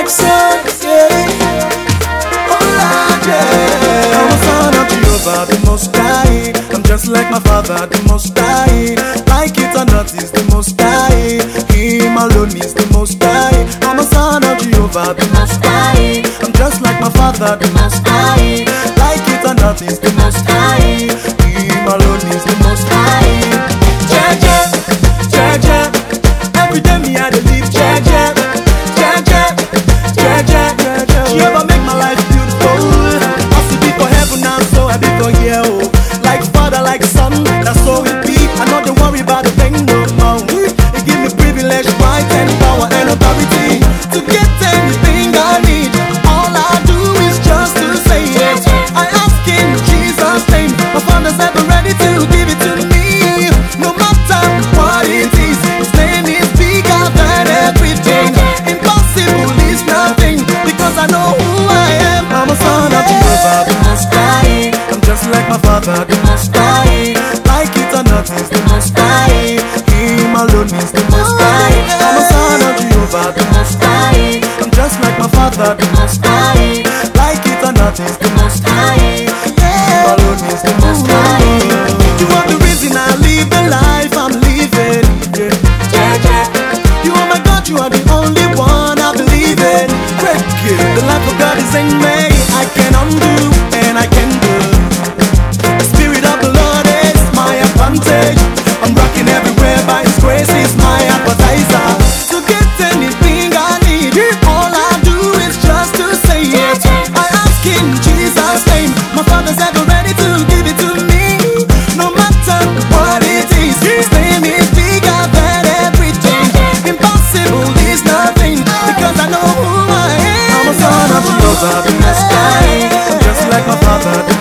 Like some, yeah, oh Lord, yeah. I'm a son of Jehovah, the Most High. I'm just like my father, the most high. Like it or not, he's the most high. Him alone is the most high. I'm a son of Jehovah, the most high. I'm just like my father, the most high. Like it or not, he's the most high. Him alone is the most high. Jaja, Jaja, every day me I not are the most high. Like it or not is the most high. Yeah. Alone is the most high. You are the reason I live the life I'm living. Yeah. Yeah, yeah. You are my God, you are the only one I believe in. Break it. The life of God is in me. Just like my father.